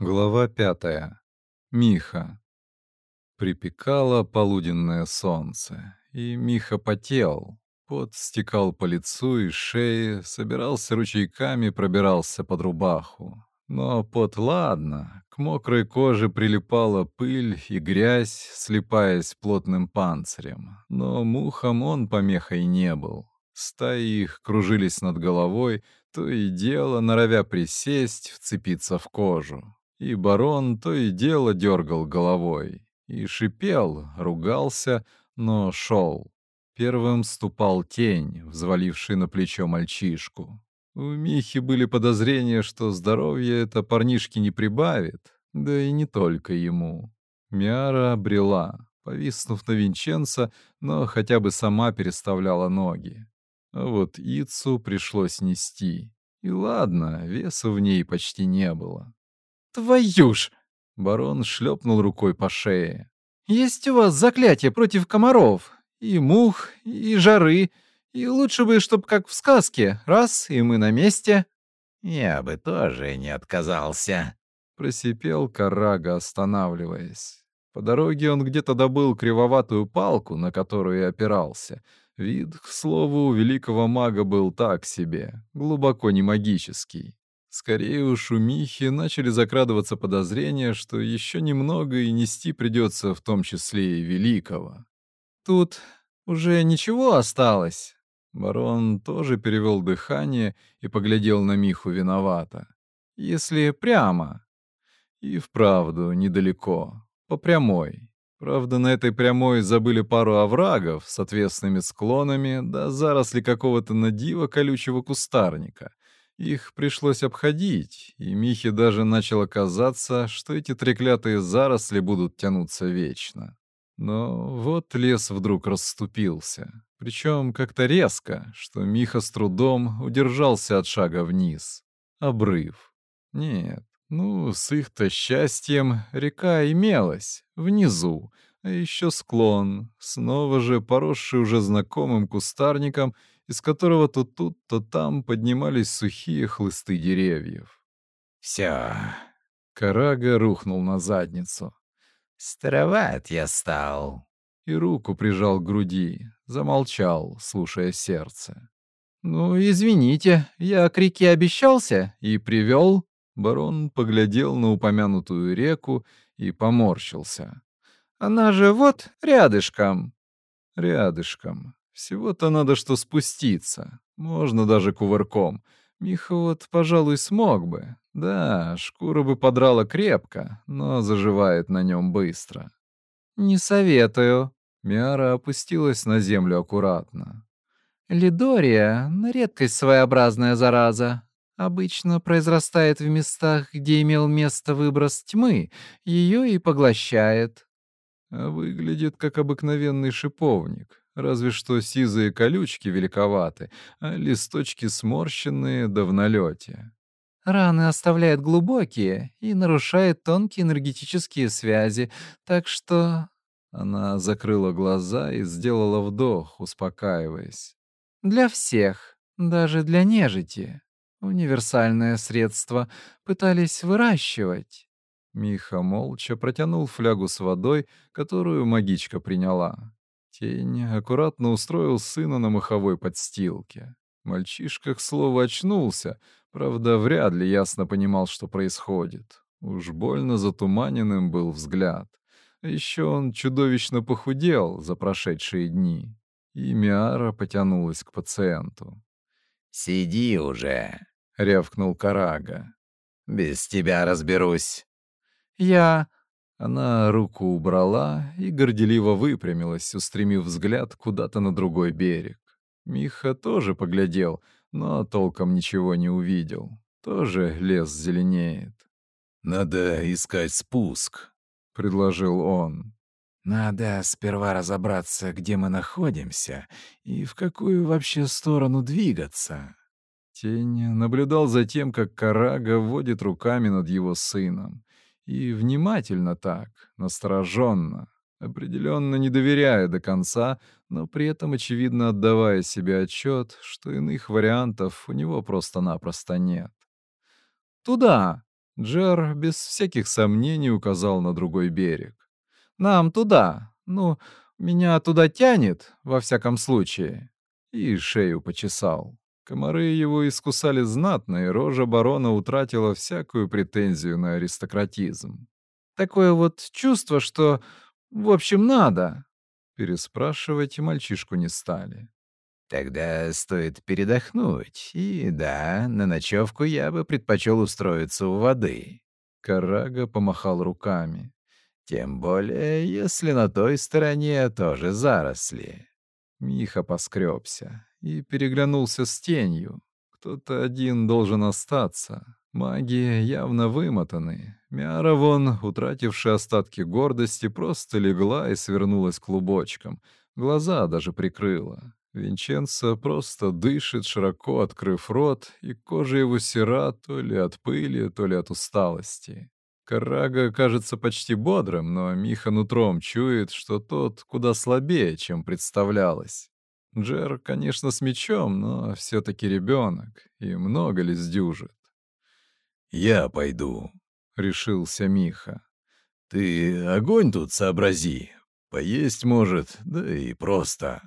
Глава пятая. Миха. Припекало полуденное солнце, и Миха потел. Пот стекал по лицу и шее, собирался ручейками, пробирался под рубаху. Но пот ладно, к мокрой коже прилипала пыль и грязь, слипаясь плотным панцирем. Но мухам он помехой не был. Стаи их кружились над головой, то и дело, норовя присесть, вцепиться в кожу. И барон то и дело дергал головой. И шипел, ругался, но шел. Первым ступал тень, взваливший на плечо мальчишку. У Михи были подозрения, что здоровье это парнишки не прибавит, да и не только ему. Миара обрела, повиснув на Винченца, но хотя бы сама переставляла ноги. А вот Ицу пришлось нести. И ладно, веса в ней почти не было. «Твою ж!» — барон шлепнул рукой по шее. «Есть у вас заклятие против комаров, и мух, и жары, и лучше бы, чтоб как в сказке, раз, и мы на месте». «Я бы тоже не отказался», — просипел Карага, останавливаясь. По дороге он где-то добыл кривоватую палку, на которую и опирался. Вид, к слову, у великого мага был так себе, глубоко не магический. Скорее у Михи начали закрадываться подозрения, что еще немного и нести придется в том числе и великого. «Тут уже ничего осталось?» Барон тоже перевел дыхание и поглядел на Миху виновато. «Если прямо...» И вправду недалеко, по прямой. Правда, на этой прямой забыли пару оврагов с отвесными склонами да заросли какого-то надива колючего кустарника. Их пришлось обходить, и Михе даже начало казаться, что эти треклятые заросли будут тянуться вечно. Но вот лес вдруг расступился, причем как-то резко, что Миха с трудом удержался от шага вниз. Обрыв. Нет, ну, с их-то счастьем река имелась, внизу, а еще склон, снова же поросший уже знакомым кустарником из которого то тут, то там поднимались сухие хлысты деревьев. «Всё». Карага рухнул на задницу. «Староват я стал». И руку прижал к груди, замолчал, слушая сердце. «Ну, извините, я к реке обещался и привёл». Барон поглядел на упомянутую реку и поморщился. «Она же вот рядышком». «Рядышком. Всего-то надо что спуститься. Можно даже кувырком. Миха вот, пожалуй, смог бы. Да, шкура бы подрала крепко, но заживает на нем быстро. «Не советую». Миара опустилась на землю аккуратно. «Лидория — на редкость своеобразная зараза. Обычно произрастает в местах, где имел место выброс тьмы, ее и поглощает». А выглядит как обыкновенный шиповник, разве что сизые колючки великоваты, а листочки сморщенные да в налете. Раны оставляет глубокие и нарушает тонкие энергетические связи, так что...» Она закрыла глаза и сделала вдох, успокаиваясь. «Для всех, даже для нежити. Универсальное средство пытались выращивать». Миха молча протянул флягу с водой, которую магичка приняла. Тень аккуратно устроил сына на маховой подстилке. Мальчишка, к слову, очнулся, правда, вряд ли ясно понимал, что происходит. Уж больно затуманенным был взгляд. Еще он чудовищно похудел за прошедшие дни. И Миара потянулась к пациенту. «Сиди уже», — рявкнул Карага. «Без тебя разберусь». «Я...» Она руку убрала и горделиво выпрямилась, устремив взгляд куда-то на другой берег. Миха тоже поглядел, но толком ничего не увидел. Тоже лес зеленеет. «Надо искать спуск», — предложил он. «Надо сперва разобраться, где мы находимся и в какую вообще сторону двигаться». Тень наблюдал за тем, как Карага водит руками над его сыном. И внимательно так, настороженно, определенно не доверяя до конца, но при этом, очевидно, отдавая себе отчет, что иных вариантов у него просто-напросто нет. «Туда!» Джер без всяких сомнений указал на другой берег. «Нам туда. Ну, меня туда тянет, во всяком случае». И шею почесал. Комары его искусали знатно, и рожа барона утратила всякую претензию на аристократизм. «Такое вот чувство, что, в общем, надо». Переспрашивать мальчишку не стали. Тогда стоит передохнуть. И да, на ночевку я бы предпочел устроиться у воды. Карага помахал руками. Тем более, если на той стороне тоже заросли. Миха поскребся и переглянулся с тенью. Кто-то один должен остаться. Маги явно вымотаны. Мяра вон, утратившая остатки гордости, просто легла и свернулась клубочком. Глаза даже прикрыла. Винченцо просто дышит, широко открыв рот, и кожа его сера то ли от пыли, то ли от усталости. Карага кажется почти бодрым, но Миха нутром чует, что тот куда слабее, чем представлялось. Джер, конечно, с мечом, но все таки ребенок, и много ли сдюжит. «Я пойду», — решился Миха. «Ты огонь тут сообрази. Поесть, может, да и просто».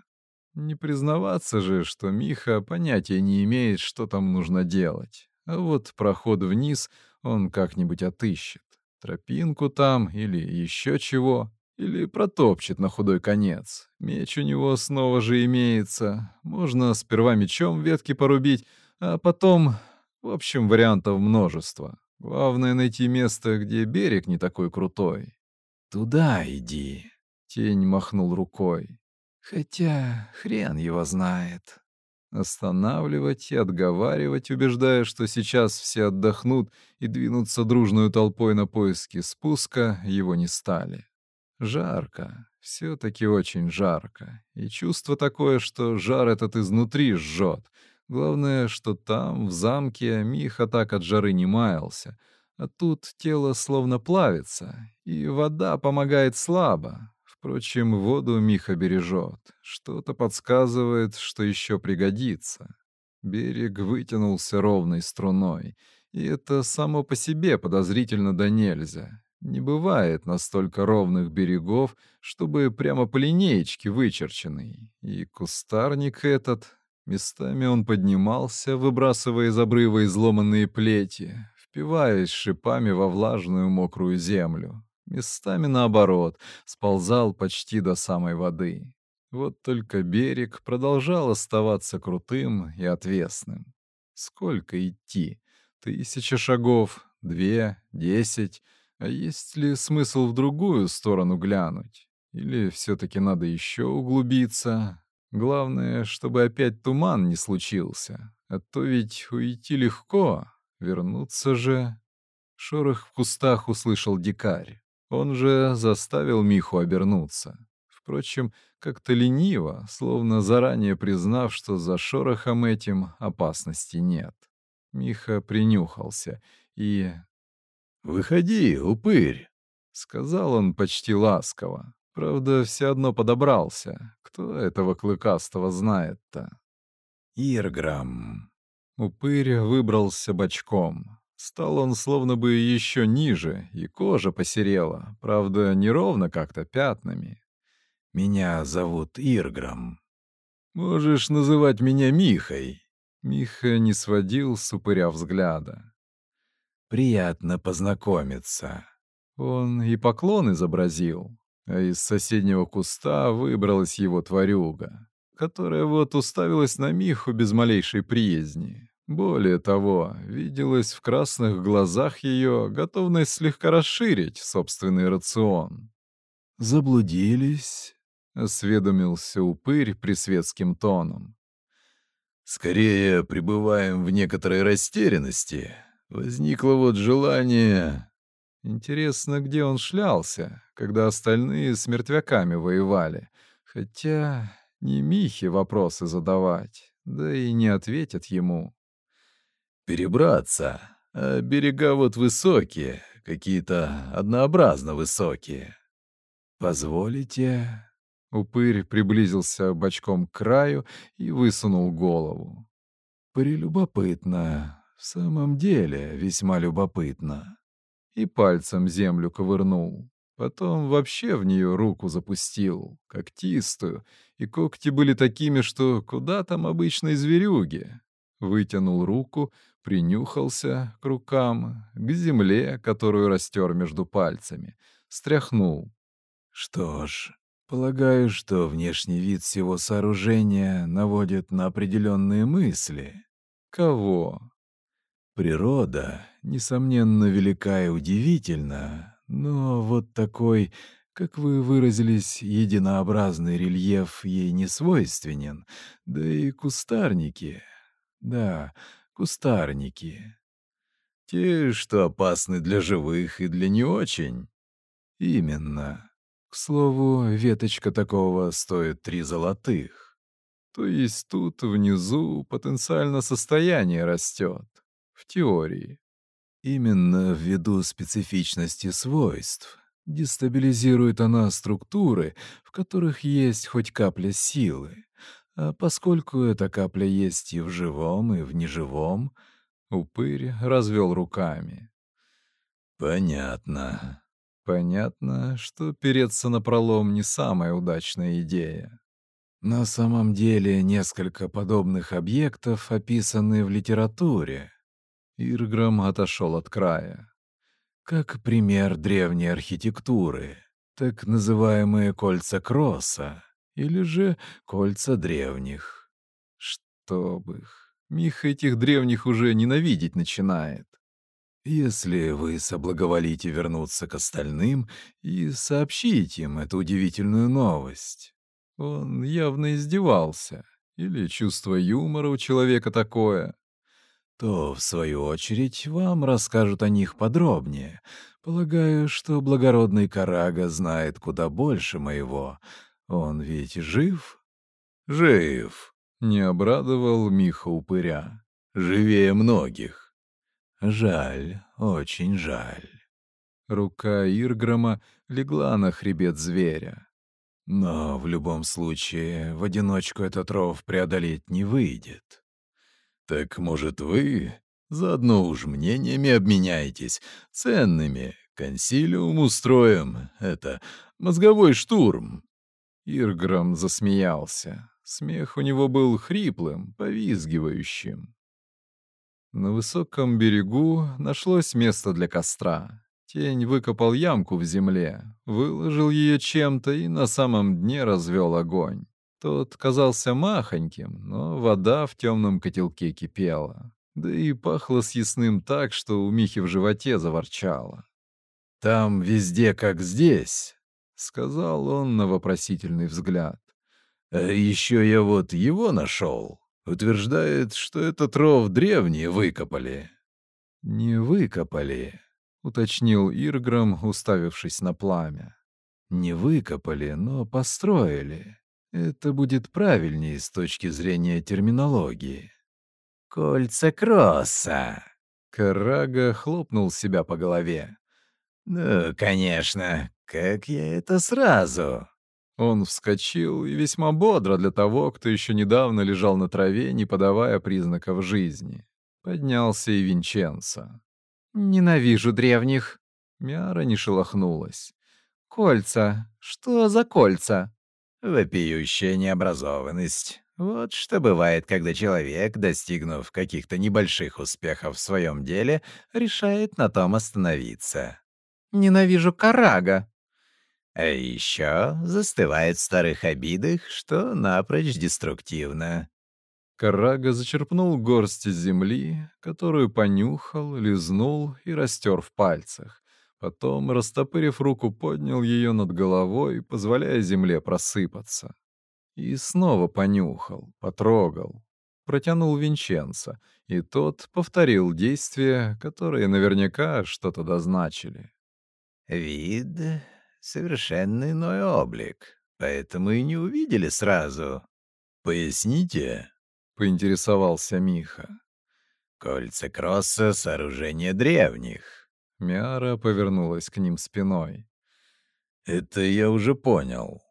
Не признаваться же, что Миха понятия не имеет, что там нужно делать. А вот проход вниз он как-нибудь отыщет. Тропинку там или еще чего. Или протопчет на худой конец. Меч у него снова же имеется. Можно сперва мечом ветки порубить, а потом... В общем, вариантов множество. Главное — найти место, где берег не такой крутой. «Туда иди», — тень махнул рукой. Хотя хрен его знает. Останавливать и отговаривать, убеждая, что сейчас все отдохнут и двинутся дружную толпой на поиски спуска, его не стали. Жарко, все-таки очень жарко, и чувство такое, что жар этот изнутри жжет. Главное, что там, в замке, Миха так от жары не маялся, а тут тело словно плавится, и вода помогает слабо, Впрочем, воду Миха бережет. Что-то подсказывает, что еще пригодится. Берег вытянулся ровной струной, и это само по себе подозрительно да нельзя. Не бывает настолько ровных берегов, чтобы прямо по линеечке вычерченный. И кустарник этот, местами он поднимался, выбрасывая из обрыва изломанные плети, впиваясь шипами во влажную мокрую землю местами наоборот, сползал почти до самой воды. Вот только берег продолжал оставаться крутым и отвесным. Сколько идти? Тысяча шагов? Две? Десять? А есть ли смысл в другую сторону глянуть? Или все-таки надо еще углубиться? Главное, чтобы опять туман не случился. А то ведь уйти легко, вернуться же... Шорох в кустах услышал дикарь. Он же заставил Миху обернуться. Впрочем, как-то лениво, словно заранее признав, что за шорохом этим опасности нет. Миха принюхался и... «Выходи, упырь!» — сказал он почти ласково. Правда, все одно подобрался. Кто этого клыкастого знает-то? «Ирграм!» Упырь выбрался бочком. Стал он словно бы еще ниже, и кожа посерела, правда, неровно как-то пятнами. «Меня зовут Ирграм. Можешь называть меня Михой». Миха не сводил с упыря взгляда. «Приятно познакомиться». Он и поклон изобразил, а из соседнего куста выбралась его тварюга, которая вот уставилась на Миху без малейшей приязни. Более того, виделась в красных глазах ее готовность слегка расширить собственный рацион. «Заблудились?» — осведомился упырь присветским тоном. «Скорее пребываем в некоторой растерянности. Возникло вот желание...» Интересно, где он шлялся, когда остальные с мертвяками воевали. Хотя не Михе вопросы задавать, да и не ответят ему перебраться, а берега вот высокие, какие-то однообразно высокие. Позволите?» Упырь приблизился бочком к краю и высунул голову. «Прелюбопытно, в самом деле весьма любопытно. и пальцем землю ковырнул. Потом вообще в нее руку запустил, когтистую, и когти были такими, что куда там обычной зверюги. Вытянул руку, принюхался к рукам, к земле, которую растер между пальцами, стряхнул. Что ж, полагаю, что внешний вид всего сооружения наводит на определенные мысли. Кого? Природа, несомненно, велика и удивительна, но вот такой, как вы выразились, единообразный рельеф ей не свойственен, да и кустарники. Да, кустарники. Те, что опасны для живых и для не очень. Именно. К слову, веточка такого стоит три золотых. То есть тут внизу потенциально состояние растет. В теории. Именно ввиду специфичности свойств. Дестабилизирует она структуры, в которых есть хоть капля силы. А поскольку эта капля есть и в живом, и в неживом, упырь развел руками. Понятно. Понятно, что переться на пролом не самая удачная идея. На самом деле несколько подобных объектов описаны в литературе. Ирграм отошел от края. Как пример древней архитектуры, так называемые кольца Кросса или же кольца древних. Чтоб их. Мих этих древних уже ненавидеть начинает. Если вы соблаговолите вернуться к остальным и сообщить им эту удивительную новость. Он явно издевался. Или чувство юмора у человека такое то, в свою очередь, вам расскажут о них подробнее. Полагаю, что благородный Карага знает куда больше моего. Он ведь жив? Жив, не обрадовал Миха упыря. Живее многих. Жаль, очень жаль. Рука Ирграма легла на хребет зверя. Но в любом случае в одиночку этот ров преодолеть не выйдет. Так, может, вы заодно уж мнениями обменяетесь, ценными, консилиум устроим, это, мозговой штурм». Ирграм засмеялся. Смех у него был хриплым, повизгивающим. На высоком берегу нашлось место для костра. Тень выкопал ямку в земле, выложил ее чем-то и на самом дне развел огонь. Тот казался махоньким, но вода в темном котелке кипела. Да и пахло съестным так, что у Михи в животе заворчало. «Там везде как здесь», — сказал он на вопросительный взгляд. «А еще я вот его нашел. Утверждает, что этот ров древние выкопали». «Не выкопали», — уточнил Ирграм, уставившись на пламя. «Не выкопали, но построили». Это будет правильнее с точки зрения терминологии. «Кольца Кросса!» Карага хлопнул себя по голове. «Ну, конечно, как я это сразу?» Он вскочил и весьма бодро для того, кто еще недавно лежал на траве, не подавая признаков жизни. Поднялся и Винченцо. «Ненавижу древних!» Мяра не шелохнулась. «Кольца! Что за кольца?» Вопиющая необразованность. Вот что бывает, когда человек, достигнув каких-то небольших успехов в своем деле, решает на том остановиться. Ненавижу Карага. А еще застывает в старых обидах, что напрочь деструктивно. Карага зачерпнул горсть земли, которую понюхал, лизнул и растер в пальцах. Потом, растопырив руку, поднял ее над головой, позволяя земле просыпаться. И снова понюхал, потрогал. Протянул Винченца, и тот повторил действия, которые наверняка что-то дозначили. «Вид — совершенно иной облик, поэтому и не увидели сразу. Поясните?» — поинтересовался Миха. «Кольца Кросса — сооружение древних. Миара повернулась к ним спиной. «Это я уже понял».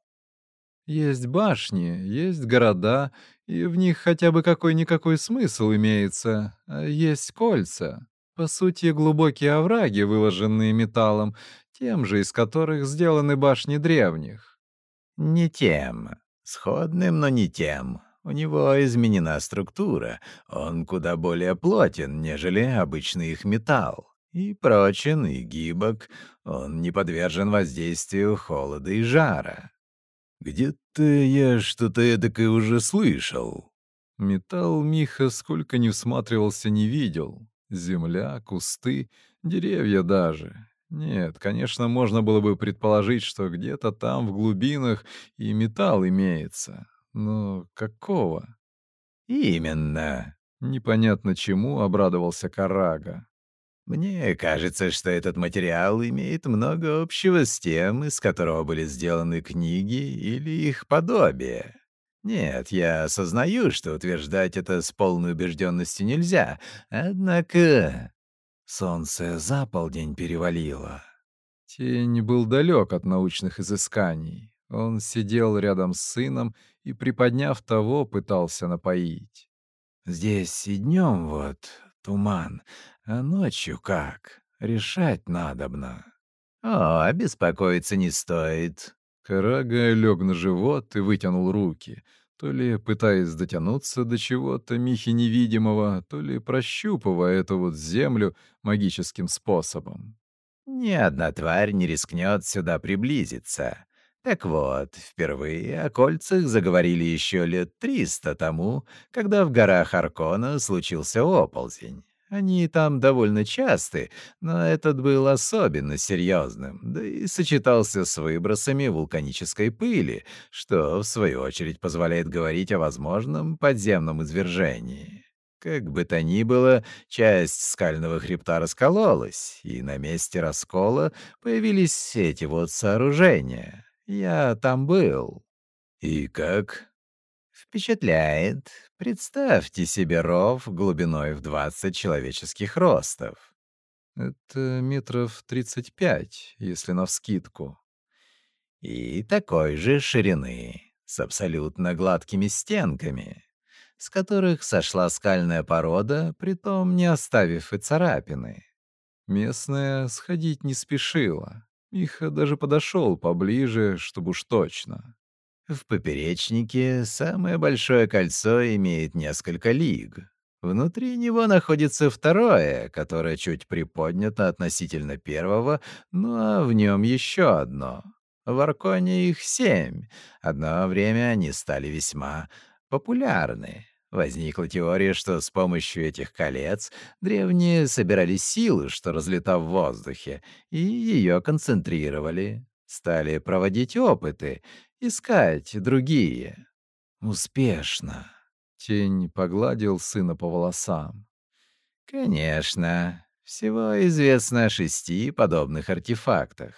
«Есть башни, есть города, и в них хотя бы какой-никакой смысл имеется. А есть кольца. По сути, глубокие овраги, выложенные металлом, тем же, из которых сделаны башни древних. Не тем. Сходным, но не тем. У него изменена структура. Он куда более плотен, нежели обычный их металл. И прочен, и гибок. Он не подвержен воздействию холода и жара. Где-то я что-то эдакое уже слышал. Металл Миха сколько ни всматривался, не видел. Земля, кусты, деревья даже. Нет, конечно, можно было бы предположить, что где-то там в глубинах и металл имеется. Но какого? Именно. Непонятно чему обрадовался Карага. Мне кажется, что этот материал имеет много общего с тем, из которого были сделаны книги или их подобие. Нет, я осознаю, что утверждать это с полной убежденностью нельзя, однако... Солнце за полдень перевалило. Тень был далек от научных изысканий. Он сидел рядом с сыном и, приподняв того, пытался напоить. «Здесь и днем вот туман, а ночью как? Решать надобно». «О, беспокоиться не стоит». Карага лег на живот и вытянул руки, то ли пытаясь дотянуться до чего-то Михи невидимого, то ли прощупывая эту вот землю магическим способом. «Ни одна тварь не рискнет сюда приблизиться. Так вот, впервые о кольцах заговорили еще лет триста тому, когда в горах Аркона случился оползень. Они там довольно часты, но этот был особенно серьезным, да и сочетался с выбросами вулканической пыли, что, в свою очередь, позволяет говорить о возможном подземном извержении. Как бы то ни было, часть скального хребта раскололась, и на месте раскола появились эти вот сооружения. Я там был. И как? Впечатляет. Представьте себе ров глубиной в 20 человеческих ростов. Это метров 35, если навскидку. И такой же ширины, с абсолютно гладкими стенками, с которых сошла скальная порода, притом не оставив и царапины. Местная сходить не спешила. Миха даже подошел поближе, чтобы уж точно. В поперечнике самое большое кольцо имеет несколько лиг. Внутри него находится второе, которое чуть приподнято относительно первого, ну а в нем еще одно. В Арконе их семь. Одно время они стали весьма популярны. Возникла теория, что с помощью этих колец древние собирали силы, что разлета в воздухе, и ее концентрировали. Стали проводить опыты, искать другие. Успешно. Тень погладил сына по волосам. Конечно. Всего известно о шести подобных артефактах.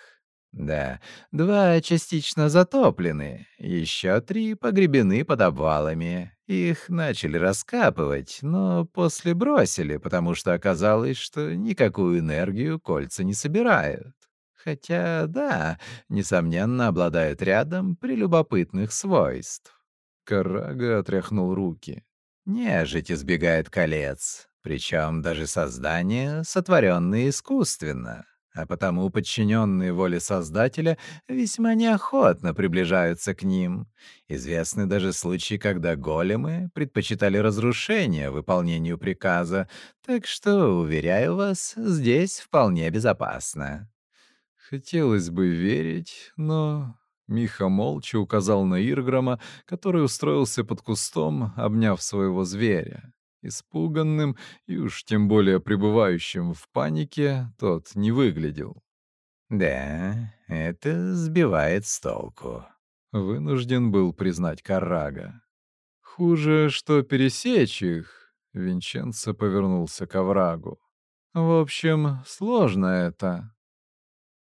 Да, два частично затоплены, еще три погребены под обвалами. Их начали раскапывать, но после бросили, потому что оказалось, что никакую энергию кольца не собирают. Хотя, да, несомненно, обладают рядом прелюбопытных свойств. Карага отряхнул руки. Нежить избегает колец, причем даже создания, сотворенные искусственно а потому подчиненные воле Создателя весьма неохотно приближаются к ним. Известны даже случаи, когда големы предпочитали разрушение выполнению приказа, так что, уверяю вас, здесь вполне безопасно. Хотелось бы верить, но... Миха молча указал на Ирграма, который устроился под кустом, обняв своего зверя. Испуганным и уж тем более пребывающим в панике тот не выглядел. «Да, это сбивает с толку», — вынужден был признать Каррага. «Хуже, что пересечь их», — Винченцо повернулся к оврагу. «В общем, сложно это.